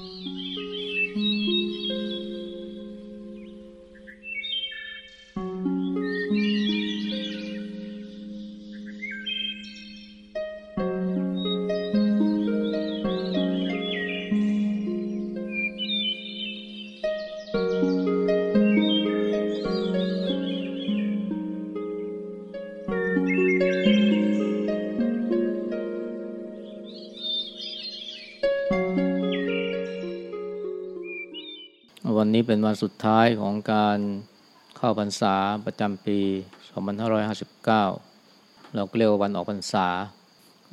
วัน นี้เป็นวันสุดท้ายของการเข้าพรรษาประจำปี 2559 เราก็เรียกว่าวันออกพรรษา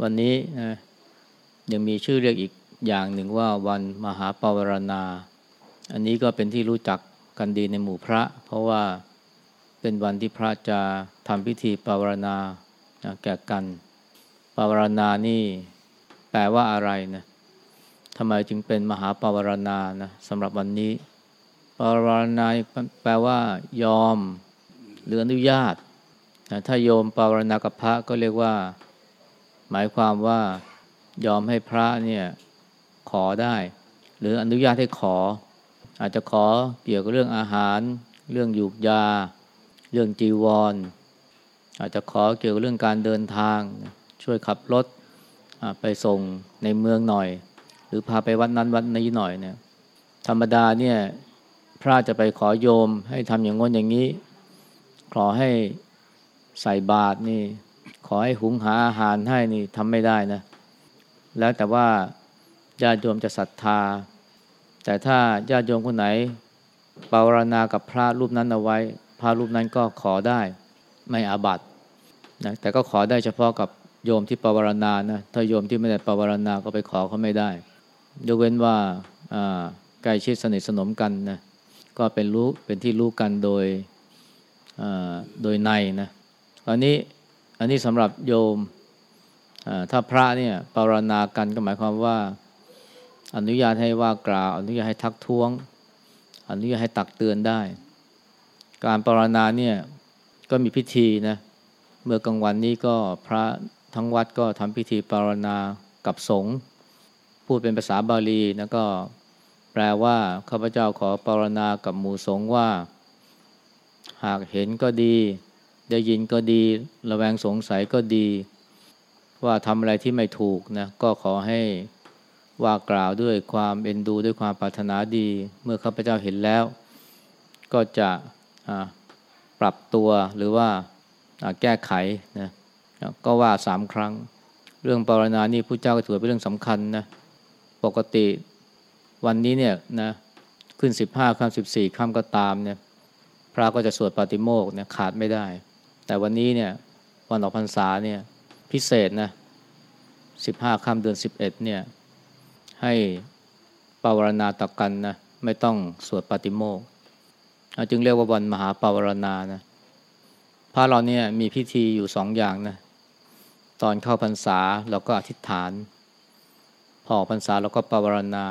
วันนี้นะยังมีชื่อเรียกอีกอย่างหนึ่งว่าวันมหาปวารณา อันนี้ก็เป็นที่รู้จักกันดีในหมู่พระ เพราะว่าเป็นวันที่พระจะทำพิธีปวารณาแก่กันปวารณานี่แปลว่าอะไรนะทำไมจึงเป็นมหาปวารณานะสำหรับวันนี้ ปรารณาแปลว่ายอม หรืออนุญาตนะถ้าโยมปรารณากับพระก็เรียกว่า หมายความว่ายอมให้พระเนี่ยขอได้ หรืออนุญาตให้ขอ อาจจะขอเกี่ยวกับเรื่องอาหาร เรื่องยูกยา เรื่องจีวร อาจจะขอเกี่ยวกับเรื่องการเดินทาง ช่วยขับรถไปส่งในเมืองหน่อย หรือพาไปวัดนั้นวัดนี้หน่อยเนี่ยธรรมดาเนี่ย พระจะไปขอโยมให้ทำอย่างง้นอย่างนี้ ขอให้ใส่บาตรนี่ ขอให้หุงหาอาหารให้นี่ทำไม่ได้นะ แล้วแต่ว่าญาติโยมจะศรัทธา แต่ถ้าญาติโยมคนไหนปรารณากับพระรูปนั้นเอาไว้ พระรูปนั้นก็ขอได้ไม่อาบัตินะแต่ก็ขอได้เฉพาะกับโยมที่ปรารณานะถ้าโยมที่ไม่ได้ปรารณาก็ไปขอเขาไม่ได้ ยกเว้นว่าใกล้ชิดสนิทสนมกันนะ ก็เป็นรู้เป็นที่รู้กันโดยโดยในนะอันนี้อันนี้สำหรับโยมถ้าพระเนี่ยปรณากันก็หมายความว่า อนุญาตให้ว่ากล่าว อนุญาตให้ทักท้วง อนุญาตให้ตักเตือนได้ การปรณาเนี่ยก็มีพิธีนะเมื่อกลางวันนี้ก็พระทั้งวัดก็ทำพิธีปรณากับสงฆ์พูดเป็นภาษาบาลีแล้วก็ แปลว่าข้าพเจ้าขอปรณากับหมู่สงฆ์ว่า หากเห็นก็ดี ได้ยินก็ดี ระแวงสงสัยก็ดี ว่าทำอะไรที่ไม่ถูกนะก็ขอให้ว่ากล่าวด้วยความเอ็นดูด้วยความปรารถนาดี เมื่อข้าพเจ้าเห็นแล้ว ก็จะปรับตัวหรือว่าแก้ไขนะก็ว่าสามครั้ง เรื่องปรณานี่ผู้เจ้าก็ถือเป็นเรื่องสำคัญนะปกติ วันนี้เนี่ยนะขึ้นสิบห้าค่ำสิบสี่ค่ำก็ตามเนี่ยพระก็จะสวดปาติโมกเนี่ยขาดไม่ได้ แต่วันนี้เนี่ยวันออกพรรษาเนี่ยพิเศษนะสิบห้าค่ำเดือนสิบเอ็ดเนี่ยให้ปาวรณาตักกันนะไม่ต้องสวดปาติโมกจึงเรียกว่าวันมหาปาวรณานะพระเราเนี่ยมีพิธีอยู่สองอย่างนะตอนเข้าพรรษาเราก็อธิษฐาน พอพรรษาเราก็ปาวรณา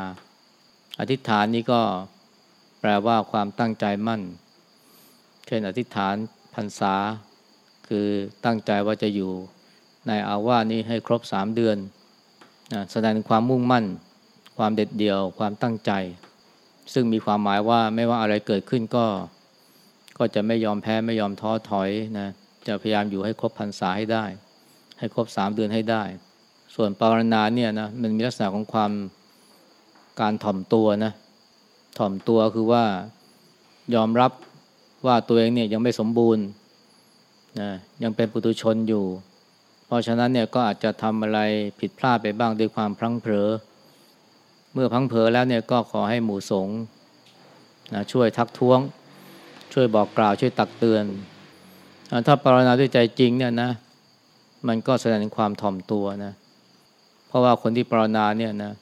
อธิษฐานนี้ก็แปลว่าความตั้งใจมั่น เช่นอธิษฐานพรรษา คือตั้งใจว่าจะอยู่ในอาวาสนี้ให้ครบสามเดือนแสดงความมุ่งมั่น ความเด็ดเดี่ยว ความตั้งใจ ซึ่งมีความหมายว่าไม่ว่าอะไรเกิดขึ้นก็ ก็จะไม่ยอมแพ้ไม่ยอมท้อถอยนะจะพยายามอยู่ให้ครบพรรษาให้ได้ ให้ครบสามเดือนให้ได้ ส่วนปารณาเนี่ยนะมันมีลักษณะของความ การถ่อมตัวนะ ถ่อมตัวคือว่ายอมรับว่าตัวเองเนี่ยยังไม่สมบูรณ์นะยังเป็นปุถุชนอยู่ เพราะฉะนั้นเนี่ยก็อาจจะทำอะไรผิดพลาดไปบ้างด้วยความพลั้งเผลอ เมื่อพลั้งเผลอแล้วเนี่ยก็ขอให้หมู่สงฆ์นะช่วยทักท้วง ช่วยบอกกล่าวช่วยตักเตือน ถ้าปรนนาด้วยใจจริงเนี่ยนะ มันก็แสดงถึงความถ่อมตัวนะ เพราะว่าคนที่ปรนนาเนี่ยนะ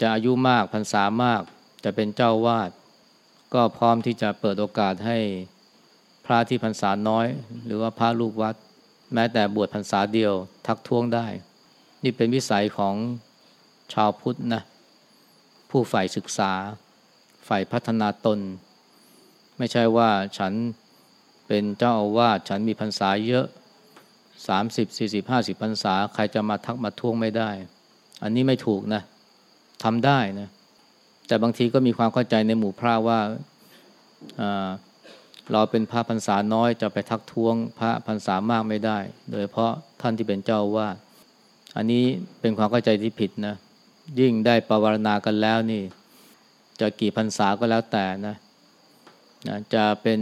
จะอายุมากพรรษามาก จะเป็นเจ้าวาด ก็พร้อมที่จะเปิดโอกาสให้พระที่พรรษาน้อย หรือว่าพระลูกวัด แม้แต่บวชพรรษาเดียวทักท้วงได้ นี่เป็นวิสัยของชาวพุทธนะผู้ฝ่ายศึกษา ฝ่ายพัฒนาตน ไม่ใช่ว่าฉันเป็นเจ้าอาวาสฉันมีพรรษาเยอะ30 40 50พรรษา ใครจะมาทักมาท้วงไม่ได้ อันนี้ไม่ถูกนะ ทำได้นะแต่บางทีก็มีความเข้าใจในหมู่พระว่าเราเป็นพระพรรษาน้อยจะไปทักท้วงพระพรรษามากไม่ได้ โดยเพราะท่านที่เป็นเจ้าว่า อันนี้เป็นความเข้าใจที่ผิดนะ ยิ่งได้ปวารณากันแล้วนี่ จะกี่พรรษาก็แล้วแต่นะนะ จะเป็น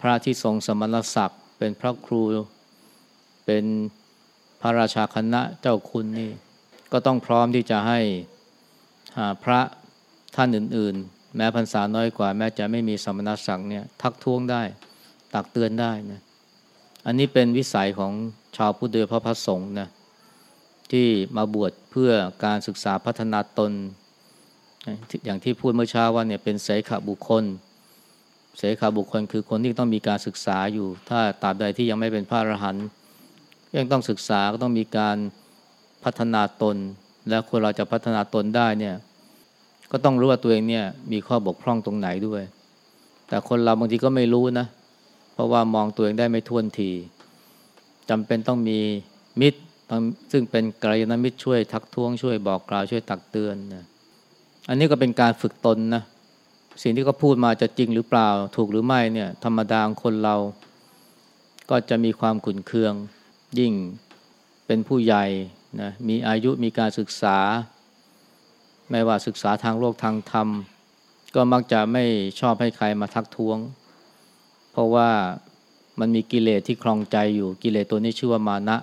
พระที่ทรงสมณศักดิ์ เป็นพระครู เป็นพระราชาคณะเจ้าคุณนี่ ก็ต้องพร้อมที่จะให้ พระท่านอื่น ๆ แม้พรรษาน้อยกว่า แม้จะไม่มีสมณศักดิ์เนี่ยทักท้วงได้ตักเตือนได้นะอันนี้เป็นวิสัยของชาวพุทธโดยพระพระสงฆ์นะที่มาบวชเพื่อการศึกษาพัฒนาตน อย่างที่พูดเมื่อเช้าว่าเนี่ยเป็นเสขบุคคล เสขบุคคลคือคนที่ต้องมีการศึกษาอยู่ ถ้าตราบใดที่ยังไม่เป็นพระอรหันต์ยังต้องศึกษาก็ต้องมีการพัฒนาตน และคนเราจะพัฒนาตนได้เนี่ย ก็ต้องรู้ว่าตัวเองเนี่ยมีข้อบกพร่องตรงไหนด้วย แต่คนเราบางทีก็ไม่รู้นะ เพราะว่ามองตัวเองได้ไม่ท่วนทีจำเป็นต้องมีมิตรซึ่งเป็นกัลยาณมิตรช่วยทักท้วงช่วยบอกกล่าวช่วยตักเตือนนะอันนี้ก็เป็นการฝึกตนนะสิ่งที่เขาพูดมาจะจริงหรือเปล่าถูกหรือไม่เนี่ย ธรรมดาคนเรา ก็จะมีความขุนเคือง ยิ่งเป็นผู้ใหญ่ นะมีอายุมีการศึกษา ไม่ว่าศึกษาทางโลกทางธรรม ก็มักจะไม่ชอบให้ใครมาทักท้วง เพราะว่ามันมีกิเลสที่คลองใจอยู่กิเลสตัวนี้ชื่อว่ามานะ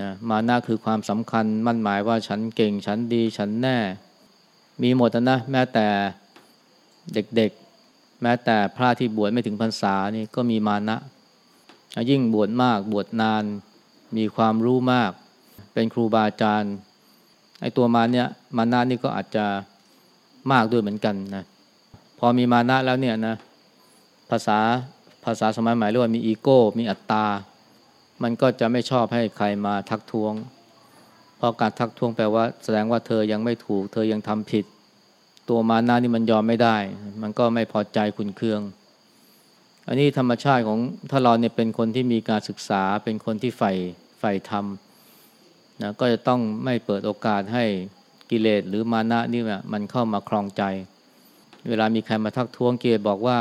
นะมานะคือความสำคัญมั่นหมายว่าฉันเก่งฉันดีฉันแน่ มีหมดนะแม้แต่เด็กๆ แม้แต่พระที่บวชไม่ถึงพรรษานี่ก็มีมานะ ยิ่งบวชมากบวชนาน มีความรู้มาก เป็นครูบาอาจารย์ไอ้ตัวมาเนี่ยมานะนี่ก็อาจจะมากด้วยเหมือนกันนะพอมีมานะแล้วเนี่ยนะภาษาภาษาสมัยใหม่เรียกว่ามีอีโก้ มีอัตตา มันก็จะไม่ชอบให้ใครมาทักท้วง เพราะการทักท้วงแปลว่า แสดงว่าเธอยังไม่ถูก เธอยังทำผิด ตัวมานะนี่มันยอมไม่ได้ มันก็ไม่พอใจคุณเคือง อันนี้ธรรมชาติของถ้าเราเนี่ยเป็นคนที่มีการศึกษาเป็นคนที่ใฝ่ใฝ่ธรรม นะก็จะต้องไม่เปิดโอกาสให้กิเลสหรือมานะนี่มันเข้ามาคลองใจ เวลามีใครมาทักท้วงเกศบอกว่า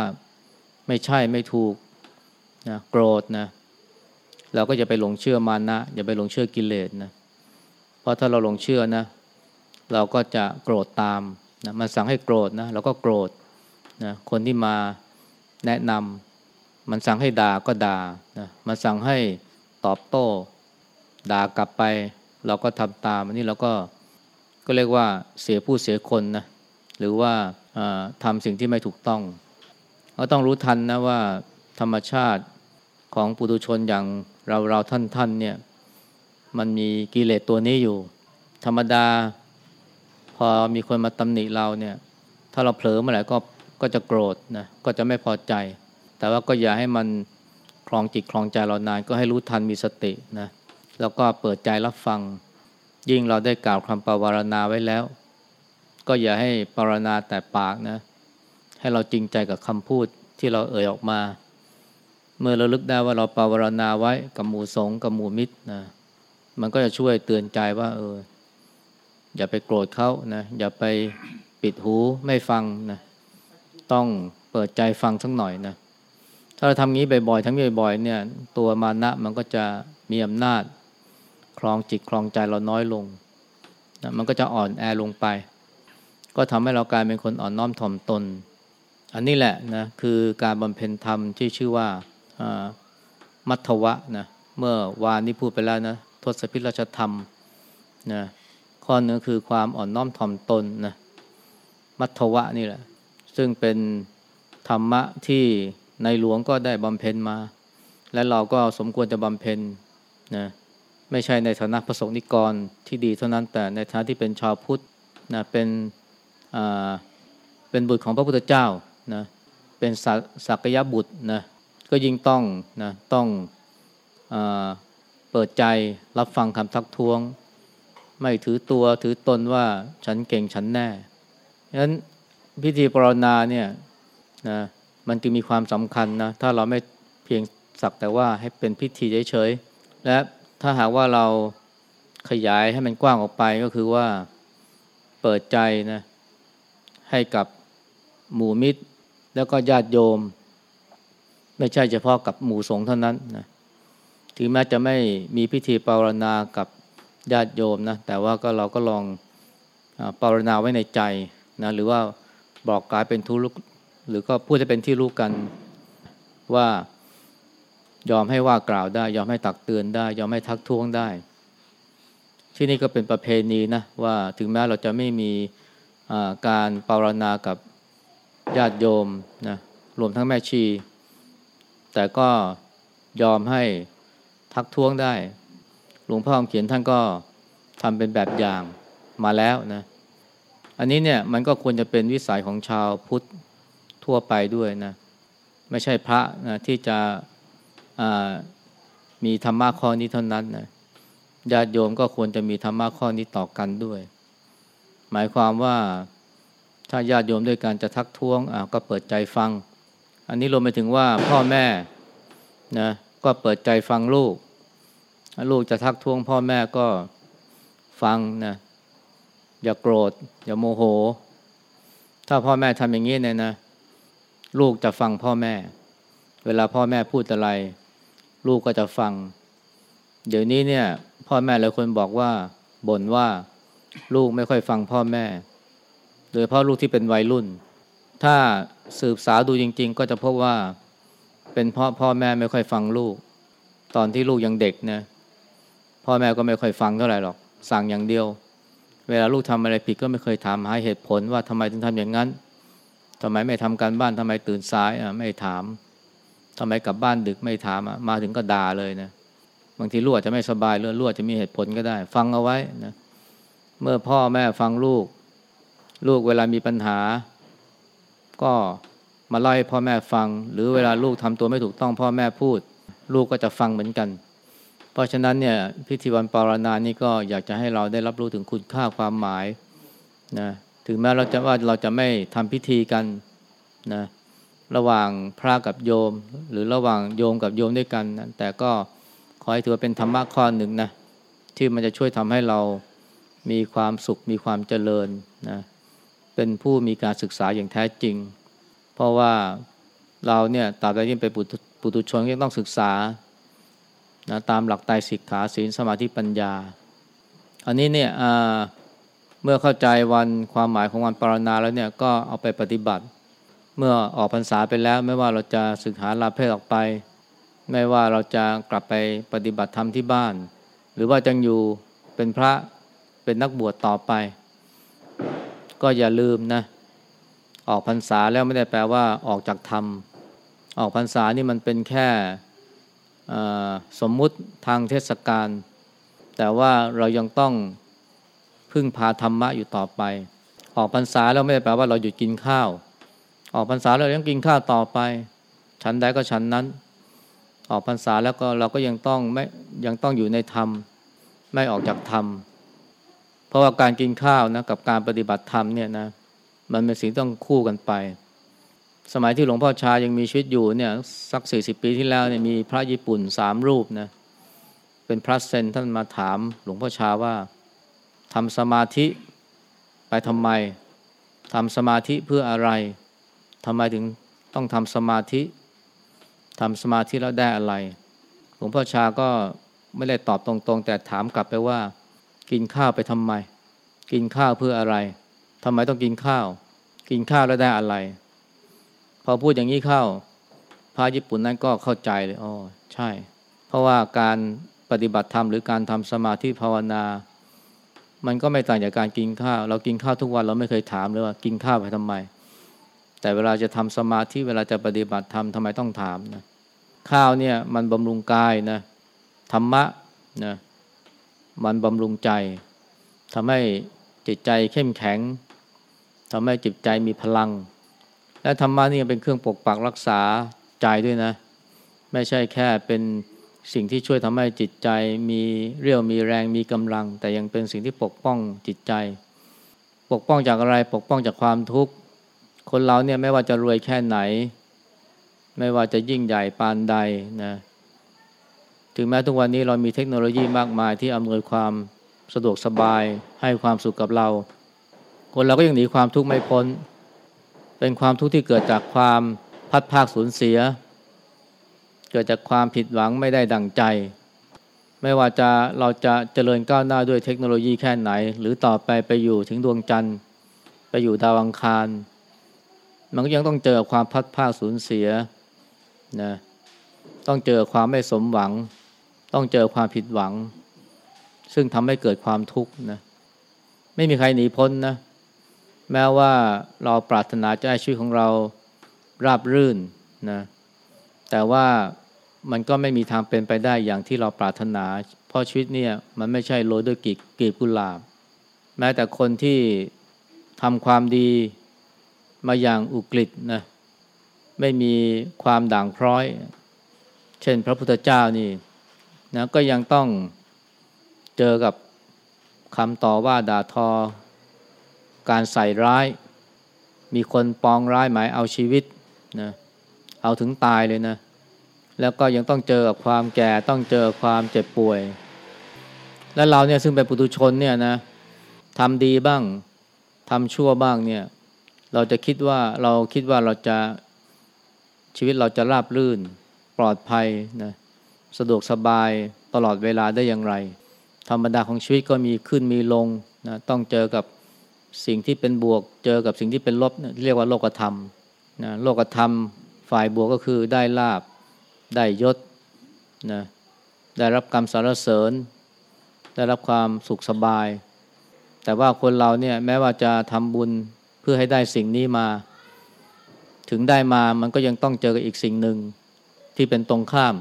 ไม่ใช่ไม่ถูกนะโกรธนะเราก็จะไปหลงเชื่อมานะ อย่าไปหลงเชื่อกิเลสนะเพราะถ้าเราหลงเชื่อนะ เราก็จะโกรธตามนะมันสั่งให้โกรธนะเราก็โกรธนะคนที่มาแนะนำมันสั่งให้ด่าก็ด่านะมันสั่งให้ตอบโต้ ด่ากลับไป เราก็ทำตามอันนี้เราก็ก็เรียกว่าเสียผู้เสียคนนะหรือว่าทำสิ่งที่ไม่ถูกต้องเราต้องรู้ทันนะว่าธรรมชาติของปุถุชนอย่างเราเราท่านท่านเนี่ยมันมีกิเลสตัวนี้อยู่ ธรรมดา พอมีคนมาตำหนิเราเนี่ย ถ้าเราเผลอเมื่อไหร่ก็ก็จะโกรธนะก็จะไม่พอใจ แต่ว่าก็อย่าให้มันคลองจิตคลองใจเรานานก็ให้รู้ทันมีสตินะ แล้วก็เปิดใจรับฟัง ยิ่งเราได้กล่าวคำปรารณาไว้แล้ว ก็อย่าให้ปรารณาแต่ปากนะ ให้เราจริงใจกับคำพูดที่เราเอ่ยออกมา เมื่อเราลึกได้ว่าเราปรารณาไว้กับหมู่สงกับหมู่มิตรนะมันก็จะช่วยเตือนใจว่า เออ อย่าไปโกรธเขานะอย่าไปปิดหูไม่ฟังนะต้องเปิดใจฟังสักหน่อยนะถ้าเราทำงี้บ่อยๆทั้งบ่อยๆเนี่ย ตัวมานะมันก็จะมีอำนาจ คลองจิตคลองใจเราน้อยลงนะมันก็จะอ่อนแอลงไป ก็ทำให้เรากลายเป็นคนอ่อนน้อมถ่อมตน อันนี้แหละนะคือการบำเพ็ญธรรมที่ชื่อว่ามัทวะนะเมื่อวานนี้พูดไปแล้วนะทศพิรชธรรมนะข้อนึงคือความอ่อนน้อมถ่อมตนนะมัทวะนี่แหละ ซึ่งเป็นธรรมะที่ในหลวงก็ได้บำเพ็ญมา และเราก็สมควรจะบำเพ็ญนะ ไม่ใช่ในฐานะพระสงฆ์นิกรที่ดีเท่านั้นแต่ในฐานะที่เป็นชาวพุทธนะเป็นอ่าเป็นบุตรของพระพุทธเจ้านะเป็นสักยบุตรนะก็ยิ่งต้องนะต้องอเปิดใจรับฟังคำทักท้วง ไม่ถือตัวถือตนว่าฉันเก่งฉันแน่ฉะนั้นพิธีปรนนาเนี่ยนะมันจึงมีความสำคัญนะถ้าเราไม่เพียงสักแต่ว่าให้เป็นพิธีเฉยๆและ ถ้าหากว่าเราขยายให้มันกว้างออกไปก็คือว่าเปิดใจนะให้กับหมู่มิตร แล้วก็ญาติโยม ไม่ใช่เฉพาะกับหมู่สงฆ์เท่านั้นนะถึงแม้จะไม่มีพิธีปารณากับญาติโยมนะแต่ว่าก็เราก็ลองปารณาไว้ในใจนะหรือว่าบอกกลายเป็นทุลุกหรือก็พูดจะเป็นที่รู้กันว่า ยอมให้ว่ากล่าวได้ ยอมให้ตักเตือนได้ ยอมให้ทักท้วงได้ ที่นี่ก็เป็นประเพณีนะว่าถึงแม้เราจะไม่มีการปารณากับญาติโยมนะรวมทั้งแม่ชี แต่ก็ยอมให้ทักท้วงได้ หลวงพ่อคำเขียนท่านก็ทำเป็นแบบอย่างมาแล้วนะ อันนี้เนี่ยมันก็ควรจะเป็นวิสัยของชาวพุทธทั่วไปด้วยนะ ไม่ใช่พระนะที่จะ มีธรรมะข้อนี้เท่านั้นนะญาติโยมก็ควรจะมีธรรมะข้อนี้ต่อกันด้วย หมายความว่าถ้าญาติโยมด้วยการจะทักท้วงก็เปิดใจฟัง อันนี้รวมไปถึงว่าพ่อแม่นะก็เปิดใจฟังลูก ลูกจะทักท้วงพ่อแม่ก็ฟังนะอย่าโกรธ อย่าโมโห ถ้าพ่อแม่ทำอย่างนี้เนี่ยนะ ลูกจะฟังพ่อแม่ เวลาพ่อแม่พูดอะไร ลูกก็จะฟัง เดี๋ยวนี้เนี่ย พ่อแม่หลายคนบอกว่าบ่นว่าลูกไม่ค่อยฟังพ่อแม่ โดยเพาะลูกที่เป็นวัยรุ่น ถ้าสืบสาวดูจริง ๆ ก็จะพบว่าเป็นเพราะพ่อแม่ไม่ค่อยฟังลูก ตอนที่ลูกยังเด็กนะพ่อแม่ก็ไม่ค่อยฟังเท่าไหร่หรอก สั่งอย่างเดียว เวลาลูกทำอะไรผิดก็ไม่เคยถามหาเหตุผลว่าทำไมถึงทำอย่างนั้นทำไมไม่ทำการบ้านทำไมตื่นสายอะไม่ถาม ทำไมกลับบ้านดึกไม่ถามอะมาถึงก็ด่าเลยนะบางทีลูกอาจจะไม่สบายเรื่องลูกจะมีเหตุผลก็ได้ ฟังเอาไว้นะเมื่อพ่อแม่ฟังลูก ลูกเวลามีปัญหา ก็มาเล่าให้พ่อแม่ฟัง หรือเวลาลูกทำตัวไม่ถูกต้องพ่อแม่พูด ลูกก็จะฟังเหมือนกัน เพราะฉะนั้นเนี่ยพิธีวันปารณานี่ก็อยากจะให้เราได้รับรู้ถึงคุณค่าความหมายนะถึงแม้เราจะว่าเราจะไม่ทำพิธีกันนะ ระหว่างพระกับโยม หรือระหว่างโยมกับโยมด้วยกันนะแต่ก็ขอให้ถือเป็นธรรมะข้อหนึ่งนะที่มันจะช่วยทำให้เรามีความสุขมีความเจริญนะเป็นผู้มีการศึกษาอย่างแท้จริง เพราะว่าเราเนี่ยตราบใดที่เป็นปุถุชนก็ต้องศึกษานะตามหลักไตรสิกขาศีลสมาธิปัญญา อันนี้เนี่ยเมื่อเข้าใจวันความหมายของวันปรณาแล้วเนี่ยก็เอาไปปฏิบัติ เมื่อออกพรรษาไปแล้ว ไม่ว่าเราจะศึกษาลาเพศออกไป ไม่ว่าเราจะกลับไปปฏิบัติธรรมที่บ้าน หรือว่าจังอยู่เป็นพระเป็นนักบวชต่อไป ก็อย่าลืมนะออกพรรษาแล้วไม่ได้แปลว่าออกจากธรรม ออกพรรษานี่มันเป็นแค่สมมุติทางเทศกาลแต่ว่าเรายังต้องพึ่งพาธรรมะอยู่ต่อไป ออกพรรษาแล้วไม่ได้แปลว่าเราหยุดกินข้าว ออกพรรษาแล้วยังกินข้าวต่อไป ฉันใดก็ฉันนั้น ออกพรรษาแล้วก็เราก็ยังต้องไม่ยังต้องอยู่ในธรรม ไม่ออกจากธรรม เพราะว่าการกินข้าวนะกับการปฏิบัติธรรมเนี่ยนะมันเป็นสิ่งต้องคู่กันไป สมัยที่หลวงพ่อชายังมีชีวิตอยู่เนี่ยสักสี่สิบปีที่แล้วเนี่ยมีพระญี่ปุ่นสามรูปนะเป็นพระเซนท่านมาถาม หลวงพ่อชาว่าทำสมาธิไปทำไมทำสมาธิเพื่ออะไร ทำไมถึงต้องทำสมาธิทำสมาธิแล้วได้อะไร หลวงพ่อชาก็ไม่ได้ตอบตรงๆ แต่ถามกลับไปว่า กินข้าวไปทำไม กินข้าวเพื่ออะไรทำไมต้องกินข้าว กินข้าวแล้วได้อะไร พอพูดอย่างนี้เข้าพระญี่ปุ่นนั้นก็เข้าใจเลยอ๋อใช่ เพราะว่าการปฏิบัติธรรมหรือการทำสมาธิภาวนา มันก็ไม่ต่างจากการกินข้าว เรากินข้าวทุกวันเราไม่เคยถามเลยว่ากินข้าวไปทำไม แต่เวลาจะทำสมาธิเวลาจะปฏิบัติธรรมทำไมต้องถามนะข้าวเนี่ยมันบำรุงกายนะธรรมะนะมันบำรุงใจทำให้จิตใจเข้มแข็งทำให้จิตใจมีพลัง และธรรมะนี่เป็นเครื่องปกปักรักษาใจด้วยนะ ไม่ใช่แค่เป็นสิ่งที่ช่วยทำให้จิตใจมีเรี่ยวมีแรงมีกำลัง แต่ยังเป็นสิ่งที่ปกป้องจิตใจ ปกป้องจากอะไรปกป้องจากความทุกข์ คนเราเนี่ยไม่ว่าจะรวยแค่ไหน ไม่ว่าจะยิ่งใหญ่ปานใดนะถึงแม้ทุกวันนี้เรามีเทคโนโลยีมากมายที่อำนวยความสะดวกสบายให้ความสุขกับเรา คนเราก็ยังหนีความทุกข์ไม่พ้น เป็นความทุกข์ที่เกิดจากความพัดภาคสูญเสีย เกิดจากความผิดหวังไม่ได้ดังใจ ไม่ว่าจะเราจะเจริญก้าวหน้าด้วยเทคโนโลยีแค่ไหน หรือต่อไปไปอยู่ถึงดวงจันทร์ ไปอยู่ดาวอังคาร มันก็ยังต้องเจอความพัดภาสูญเสียนะต้องเจอความไม่สมหวัง ต้องเจอความผิดหวัง ซึ่งทำให้เกิดความทุกข์นะไม่มีใครหนีพ้นนะแม้ว่าเราปรารถนาจะให้ชีวิตของเราราบรื่นนะแต่ว่ามันก็ไม่มีทางเป็นไปได้อย่างที่เราปรารถนา เพราะชีวิตเนี่ยมันไม่ใช่โรยด้วยกีบกีบกุหลาบ แม้แต่คนที่ทำความดี มาอย่างอุกฤษนะไม่มีความด่างพร้อย เช่นพระพุทธเจ้านี่นะก็ยังต้องเจอกับคำต่อว่าด่าทอ การใส่ร้าย มีคนปองร้ายหมายเอาชีวิตนะเอาถึงตายเลยนะ แล้วก็ยังต้องเจอกับความแก่ต้องเจอความเจ็บป่วย และเราเนี่ยซึ่งเป็นปุถุชนเนี่ยนะทำดีบ้างทำชั่วบ้างเนี่ย เราจะคิดว่าเราคิดว่าเราจะชีวิตเราจะราบรื่น ปลอดภัยนะสะดวกสบายตลอดเวลาได้อย่างไร ธรรมดาของชีวิตก็มีขึ้นมีลงนะต้องเจอกับสิ่งที่เป็นบวก เจอกับสิ่งที่เป็นลบนะเรียกว่าโลกธรรมนะโลกธรรมฝ่ายบวกก็คือได้ลาบได้ยศนะได้รับกรรมสารเสริญ ได้รับความสุขสบาย แต่ว่าคนเราเนี่ยแม้ว่าจะทำบุญ พื่อให้ได้สิ่งนี้มา ถึงได้มามันก็ยังต้องเจอกับอีกสิ่งหนึ่งที่เป็นตรงข้าม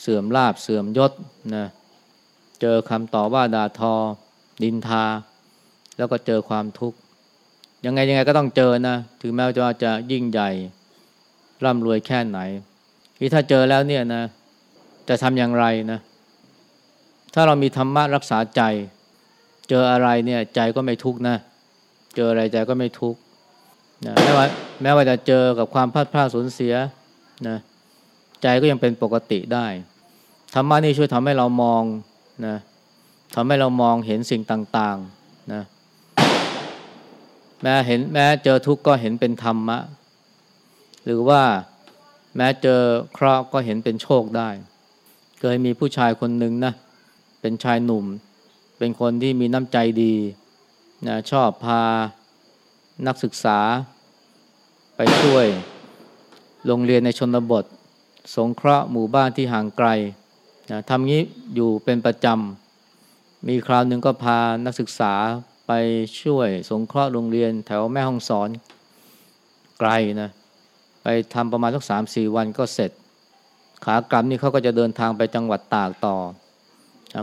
เสื่อมลาบเสื่อมยศนะเจอคำต่อว่าด่าทอ ดินทา แล้วก็เจอความทุกข์ยังไงยังไงก็ต้องเจอนะ ถึงแม้ว่าจะยิ่งใหญ่ร่ำรวยแค่ไหนที่ถ้าเจอแล้วเนี่ยนะจะทำอย่างไรนะ ถ้าเรามีธรรมะรักษาใจ เจออะไรเนี่ยใจก็ไม่ทุกข์นะเจออะไรใจก็ไม่ทุกข์นะแม้ว่าแม้ว่าจะเจอกับความพลาดพลาดสูญเสียนะใจก็ยังเป็นปกติได้ธรรมะนี่ช่วยทำให้เรามองนะทำให้เรามองเห็นสิ่งต่างๆนะแม้เห็นแม้เจอทุกข์ก็เห็นเป็นธรรมะ หรือว่าแม้เจอเคราะห์ก็เห็นเป็นโชคได้ เคยมีผู้ชายคนหนึ่งนะเป็นชายหนุ่ม เป็นคนที่มีน้ำใจดี นะชอบพานักศึกษา ไปช่วยโรงเรียนในชนบท สงเคราะห์หมู่บ้านที่ห่างไกลนะทำงี้อยู่เป็นประจำ มีคราวหนึ่งก็พานักศึกษาไปช่วย สงเคราะห์โรงเรียนแถวแม่ห้องสอนไกลนะไปทำประมาณสักสามสี่วันก็เสร็จ ขากลับนี่เขาก็จะเดินทางไปจังหวัดตากต่อ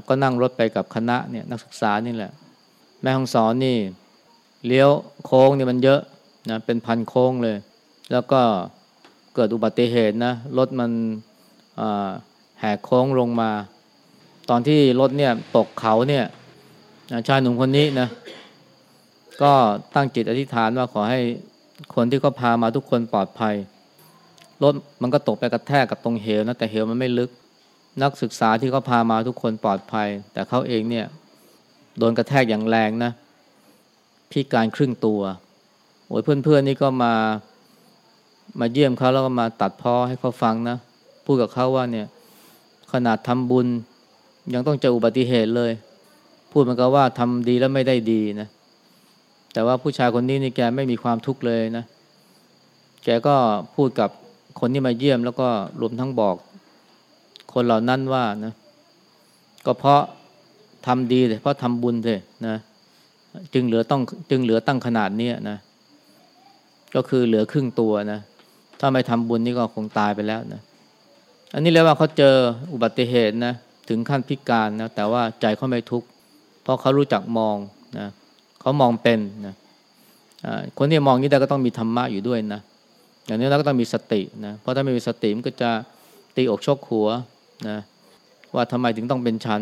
ก็นั่งรถไปกับคณะเนี่ยนักศึกษานี่แหละ แม่ห้องสอนนี่เลี้ยวโค้งนี่มันเยอะนะเป็นพันโค้งเลย แล้วก็เกิดอุบัติเหตุนะรถมันแหกโค้งลงมา ตอนที่รถเนี่ยตกเขาเนี่ยชายหนุ่มคนนี้นะก็ตั้งจิตอธิษฐานว่าขอให้คนที่เขาพามาทุกคนปลอดภัยรถมันก็ตกไปกระแทกกับตรงเหวนะแต่เหวมันไม่ลึก นักศึกษาที่เขาพามาทุกคนปลอดภัย แต่เขาเองเนี่ย โดนกระแทกอย่างแรงนะพิการครึ่งตัวโอ้ยเพื่อนๆนี่ก็มามาเยี่ยมเขาแล้วก็มาตัดพ้อให้เขาฟังนะพูดกับเขาว่าเนี่ย ขนาดทำบุญ ยังต้องเจออุบัติเหตุเลย พูดมันก็ว่าทำดีแล้วไม่ได้ดีนะแต่ว่าผู้ชายคนนี้นี่แกไม่มีความทุกข์เลยนะแกก็พูดกับคนที่มาเยี่ยมแล้วก็รวมทั้งบอก คนเหล่านั้นว่านะก็เพราะ ทำดีเพราะทำบุญเลยนะ จึงเหลือต้องจึงเหลือตั้งขนาดนี้นะ ก็คือเหลือครึ่งตัวนะ ถ้าไม่ทำบุญนี่ก็คงตายไปแล้วนะ อันนี้เรียกว่าเขาเจออุบัติเหตุนะ ถึงขั้นพิการนะ แต่ว่าใจเขาไม่ทุกข์ เพราะเขารู้จักมองนะ เขามองเป็นนะคนที่มองนี้ได้ก็ต้องมีธรรมะอยู่ด้วยนะ อย่างนี้เราก็ต้องมีสตินะ เพราะถ้าไม่มีสติมันก็จะตีอกชกหัวนะ ว่าทำไมถึงต้องเป็นชั้น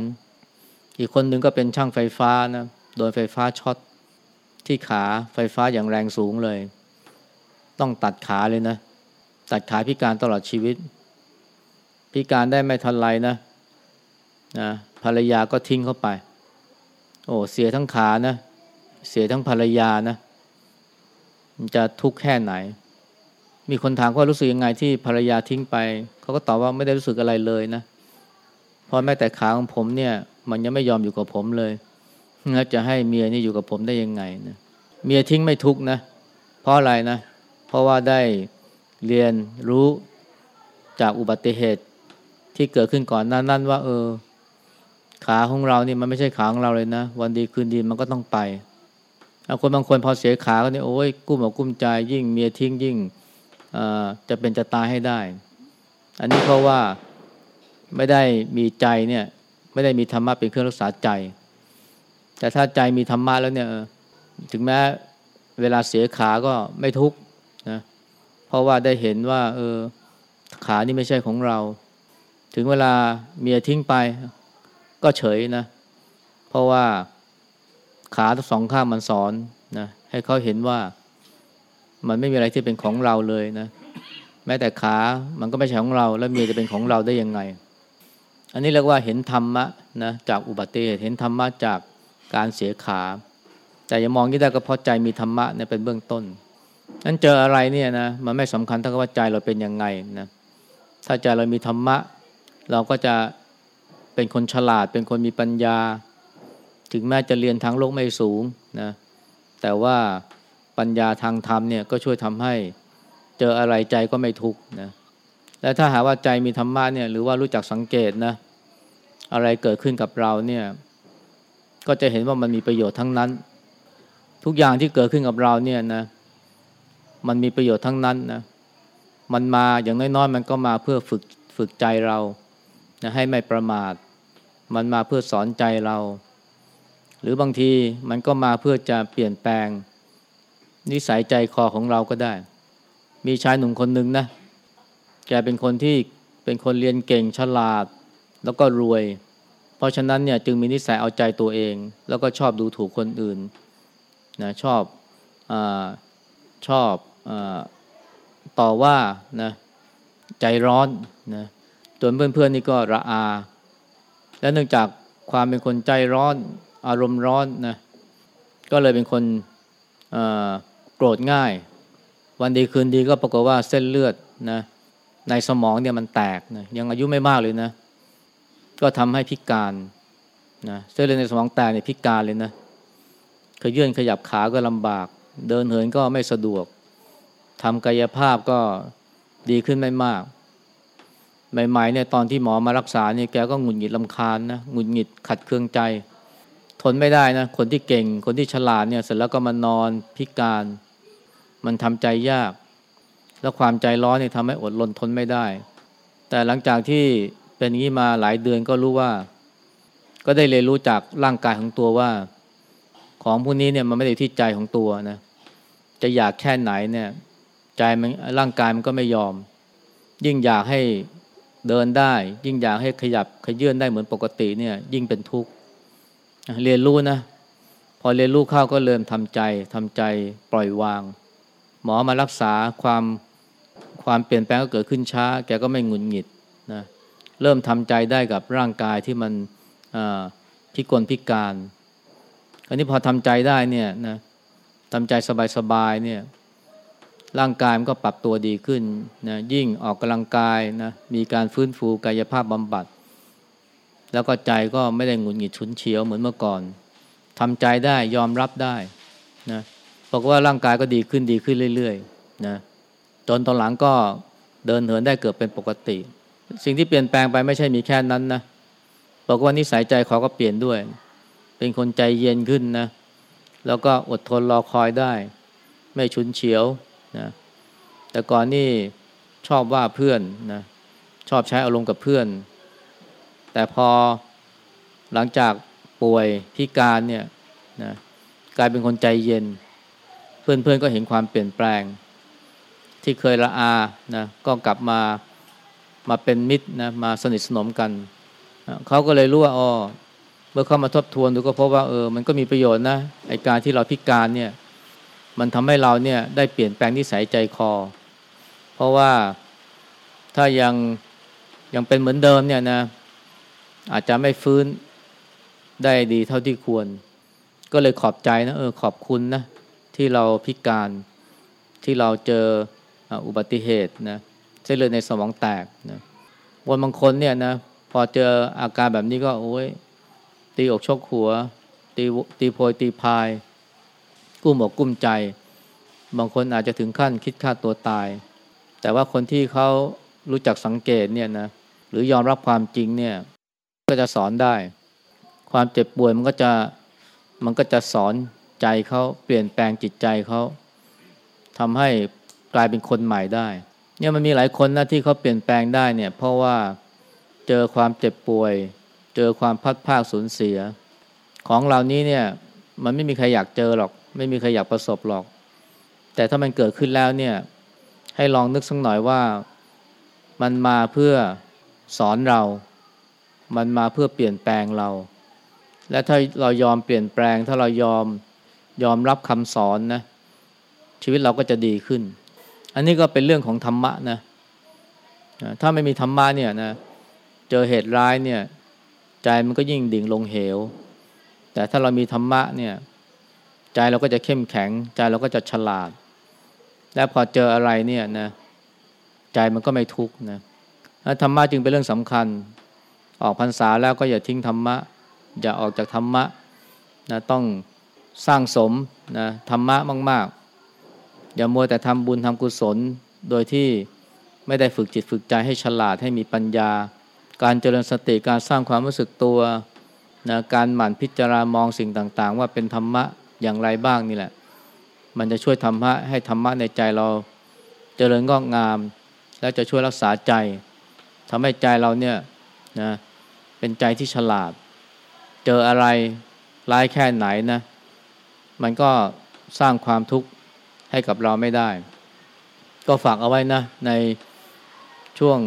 อีกคนหนึ่งก็เป็นช่างไฟฟ้านะโดนไฟฟ้าช็อตที่ขาไฟฟ้าอย่างแรงสูงเลย ต้องตัดขาเลยนะ ตัดขาพิการตลอดชีวิต พิการได้ไม่ทันไรนะนะภรรยาก็ทิ้งเข้าไป โอ้เสียทั้งขานะ เสียทั้งภรรยานะมันจะทุกข์แค่ไหน มีคนถามว่ารู้สึกยังไงที่ภรรยาทิ้งไป เขาก็ตอบว่าไม่ได้รู้สึกอะไรเลยนะเพราะแม้แต่ขาของผมเนี่ย มันยังไม่ยอมอยู่กับผมเลยแล้วจะให้เมียนี่อยู่กับผมได้ยังไงนะเมียทิ้งไม่ทุกนะ เพราะอะไรนะ เพราะว่าได้เรียนรู้จากอุบัติเหตุที่เกิดขึ้นก่อนนั้นนั่นว่า เออ ขาของเรานี่มันไม่ใช่ขาของเราเลยนะ วันดีคืนดีมันก็ต้องไปเอาคนบางคนพอเสียขาก็นี่โอ้ยกุ้มอกกุ้มใจยิ่งเมียทิ้งยิ่งจะเป็นจะตายให้ได้ อันนี้เพราะว่าไม่ได้มีใจเนี่ย ไม่ได้มีธรรมะเป็นเครื่องรักษาใจ แต่ถ้าใจมีธรรมะแล้วเนี่ยถึงแม้เวลาเสียขาก็ไม่ทุกข์นะเพราะว่าได้เห็นว่า เออขานี่ไม่ใช่ของเรา ถึงเวลาเมียทิ้งไป ก็เฉยนะ เพราะว่าขาทั้งสองข้างมันสอนนะให้เขาเห็นว่ามันไม่มีอะไรที่เป็นของเราเลยนะ แม้แต่ขามันก็ไม่ใช่ของเรา แล้วเมียจะเป็นของเราได้ยังไง อันนี้เรียกว่าเห็นธรรมะนะจากอุบัติเหตุเห็นธรรมะจากการเสียขา แต่อย่ามองที่ได้ก็เพราะใจมีธรรมะเนี่ยเป็นเบื้องต้นนั้นเจออะไรเนี่ยนะมันไม่สำคัญเท่ากับว่าใจเราเป็นยังไงนะถ้าใจเรามีธรรมะ เราก็จะเป็นคนฉลาด เป็นคนมีปัญญา ถึงแม้จะเรียนทางโลกไม่สูงนะแต่ว่าปัญญาทางธรรมเนี่ยก็ช่วยทำให้เจออะไรใจก็ไม่ทุกข์นะและถ้าหาว่าใจมีธรรมะเนี่ยหรือว่ารู้จักสังเกตนะ อะไรเกิดขึ้นกับเราเนี่ย ก็จะเห็นว่ามันมีประโยชน์ทั้งนั้น ทุกอย่างที่เกิดขึ้นกับเราเนี่ยนะ มันมีประโยชน์ทั้งนั้นนะ มันมาอย่างน้อยๆมันก็มาเพื่อฝึกฝึกใจเรานะให้ไม่ประมาท มันมาเพื่อสอนใจเรา หรือบางทีมันก็มาเพื่อจะเปลี่ยนแปลง นิสัยใจคอของเราก็ได้ มีชายหนุ่มคนหนึ่งนะแกเป็นคนที่เป็นคนเรียนเก่งฉลาด แล้วก็รวย เพราะฉะนั้นเนี่ยจึงมีนิสัยเอาใจตัวเอง แล้วก็ชอบดูถูกคนอื่นนะชอบอชอบอต่อว่านะใจร้อนนะจนเพื่อนๆนี่ก็ระอา และเนื่องจากความเป็นคนใจร้อนอารมณ์ร้อนนะก็เลยเป็นคนโกรธง่าย วันดีคืนดีก็ปรากฏว่าเส้นเลือดนะในสมองเนี่ยมันแตกนะยังอายุไม่มากเลยนะ ก็ทำให้พิการนะเส้นเลือดในสมองแตกเนี่ยพิการเลยนะขยื่นขยับขาก็ลำบาก เดินเหินก็ไม่สะดวกทำกายภาพก็ดีขึ้นไม่มาก ใหม่ๆเนี่ยตอนที่หมอมารักษาเนี่ยแกก็หงุดหงิดลำคาญนะหงุดหงิดขัดเคืองใจ ทนไม่ได้นะคนที่เก่งคนที่ฉลาดเนี่ยเสร็จแล้วก็มานอนพิการ มันทำใจยาก แล้วความใจร้อนเนี่ยทำให้อดรนทนไม่ได้ แต่หลังจากที่ เป็นอย่างนี้มาหลายเดือนก็รู้ว่า ก็ได้เรียนรู้จากร่างกายของตัวว่า ของพวกนี้เนี่ยมันไม่ได้ที่ใจของตัวนะ จะอยากแค่ไหนเนี่ย ใจมันร่างกายมันก็ไม่ยอม ยิ่งอยากให้เดินได้ ยิ่งอยากให้ขยับขยื่นได้เหมือนปกติเนี่ย ยิ่งเป็นทุกข์เรียนรู้นะพอเรียนรู้เข้าก็เริ่มทำใจทำใจปล่อยวาง หมอมารักษาความความเปลี่ยนแปลงก็เกิดขึ้นช้า แกก็ไม่หงุดหงิดนะ เริ่มทำใจได้กับร่างกายที่มันพิกลพิการ อันนี้พอทำใจได้เนี่ยนะทำใจสบายๆเนี่ยร่างกายมันก็ปรับตัวดีขึ้นนะยิ่งออกกำลังกายนะมีการฟื้นฟูกายภาพบำบัด แล้วก็ใจก็ไม่ได้หงุดหงิดฉุนเฉียวเหมือนเมื่อก่อนทำใจได้ยอมรับได้นะบอกว่าร่างกายก็ดีขึ้นดีขึ้นเรื่อยๆนะจนตอนหลังก็เดินเหินได้เกือบเป็นปกติ สิ่งที่เปลี่ยนแปลงไปไม่ใช่มีแค่นั้นนะบอกว่านิสัยใจเขาก็เปลี่ยนด้วย เป็นคนใจเย็นขึ้นนะ แล้วก็อดทนรอคอยได้ ไม่ฉุนเฉียวนะแต่ก่อนนี่ชอบว่าเพื่อนนะชอบใช้อารมณ์กับเพื่อน แต่พอหลังจากป่วยพิการเนี่ยนะกลายเป็นคนใจเย็น เพื่อนๆก็เห็นความเปลี่ยนแปลง ที่เคยละอานะก็กลับมา มาเป็นมิตรนะมาสนิทสนมกัน เขาก็เลยรู้ว่าอ๋อเมื่อเขามาทบทวนดูก็พบว่าเออมันก็มีประโยชน์นะไอการที่เราพิการเนี่ยมันทำให้เราเนี่ยได้เปลี่ยนแปลงนิสัยใจคอ เพราะว่าถ้ายังยังเป็นเหมือนเดิมเนี่ยนะอาจจะไม่ฟื้นได้ดีเท่าที่ควร ก็เลยขอบใจนะเออขอบคุณนะที่เราพิการที่เราเจออุบัติเหตุนะ เส้นเลือดในสมองแตกนะคนบางคนเนี่ยนะพอเจออาการแบบนี้ก็โอ้ยตีอกชกหัว ตีตีโพยตีพาย กุ้มอกกุ้มใจ บางคนอาจจะถึงขั้นคิดฆ่าตัวตาย แต่ว่าคนที่เขารู้จักสังเกตเนี่ยนะหรือยอมรับความจริงเนี่ยก็จะสอนได้ ความเจ็บป่วยมันก็จะมันก็จะสอนใจเขาเปลี่ยนแปลงจิตใจเขาทำให้กลายเป็นคนใหม่ได้ เนี่ยมันมีหลายคนนะที่เขาเปลี่ยนแปลงได้เนี่ย เพราะว่าเจอความเจ็บป่วย เจอความพัดภาคสูญเสีย ของเหล่านี้เนี่ยมันไม่มีใครอยากเจอหรอก ไม่มีใครอยากประสบหรอก แต่ถ้ามันเกิดขึ้นแล้วเนี่ย ให้ลองนึกสักหน่อยว่ามันมาเพื่อสอนเรา มันมาเพื่อเปลี่ยนแปลงเรา และถ้าเรายอมเปลี่ยนแปลง ถ้าเรายอมยอมรับคำสอนนะชีวิตเราก็จะดีขึ้น อันนี้ก็เป็นเรื่องของธรรมะนะถ้าไม่มีธรรมะเนี่ยนะเจอเหตุร้ายเนี่ย ใจมันก็ยิ่งดิ่งลงเหว แต่ถ้าเรามีธรรมะเนี่ย ใจเราก็จะเข้มแข็ง ใจเราก็จะฉลาด และพอเจออะไรเนี่ยนะใจมันก็ไม่ทุกข์นะธรรมะจึงเป็นเรื่องสำคัญ ออกพรรษาแล้วก็อย่าทิ้งธรรมะ อย่าออกจากธรรมะนะต้องสร้างสมนะธรรมะมาก ๆ อย่ามัวแต่ทำบุญทำกุศล โดยที่ไม่ได้ฝึกจิตฝึกใจให้ฉลาดให้มีปัญญา การเจริญสติการสร้างความรู้สึกตัวนะการหมั่นพิจารามองสิ่งต่างๆ ว่าเป็นธรรมะอย่างไรบ้างนี่แหละ มันจะช่วยทำให้ให้ธรรมะในใจเราเจริญงอกงาม แล้วจะช่วยรักษาใจทำให้ใจเราเนี่ยนะเป็นใจที่ฉลาด เจออะไรร้ายแค่ไหนนะ มันก็สร้างความทุกข์ ให้กับเราไม่ได้ ก็ฝากเอาไว้นะ ในช่วง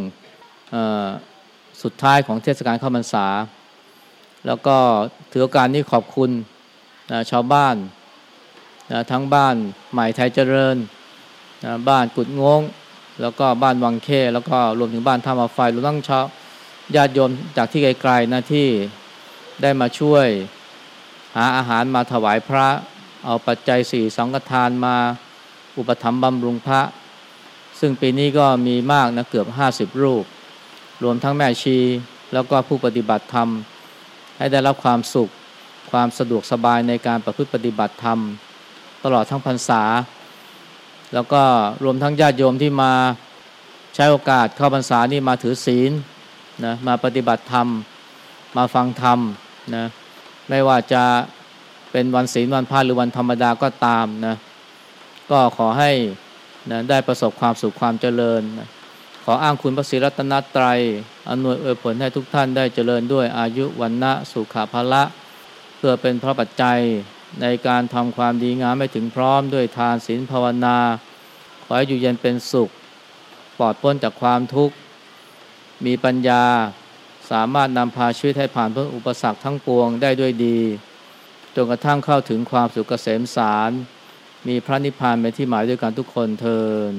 สุดท้ายของเทศกาลเข้าพรรษา แล้วก็ถือโอกาสนี้ขอบคุณนะชาวบ้านนะทั้งบ้านใหม่ไทยเจริญนะบ้านกุดงง แล้วก็บ้านวังเค แล้วก็รวมถึงบ้านท่ามาไฟรวมทั้งชาวญาติโยมจากที่ไกลๆนะที่ได้มาช่วยหาอาหารมาถวายพระ เอาปัจจัยสี่สังฆทานมา อุปถัมภ์บำรุงพระ ซึ่งปีนี้ก็มีมากนะเกือบห้าสิบรูป รวมทั้งแม่ชี แล้วก็ผู้ปฏิบัติธรรม ให้ได้รับความสุข ความสะดวกสบายในการประพฤติปฏิบัติธรรม ตลอดทั้งพรรษา แล้วก็รวมทั้งญาติโยมที่มาใช้โอกาสเข้าพรรษานี่มาถือศีลนะมาปฏิบัติธรรม มาฟังธรรมนะไม่ว่าจะเป็นวันศีลวันพระหรือวันธรรมดาก็ตามนะ ก็ขอให้นะได้ประสบความสุขความเจริญนะขออ้างคุณพระศรีรัตนตรัยอำนวยอวยผลให้ทุกท่านได้เจริญด้วยอายุวันนะสุขภละ เพื่อเป็นพระปัจจัยในการทำความดีงามให้ถึงพร้อมด้วยทานศีลภาวนา ขอให้อยู่เย็นเป็นสุข ปลอดพ้นจากความทุกข์ มีปัญญาสามารถนำพาชีวิตให้ผ่านพ้นอุปสรรคทั้งปวงได้ด้วยดี จนกระทั่งเข้าถึงความสุขเกษมสาร มีพระนิพพานเป็นที่หมายด้วยกันทุกคนเทิน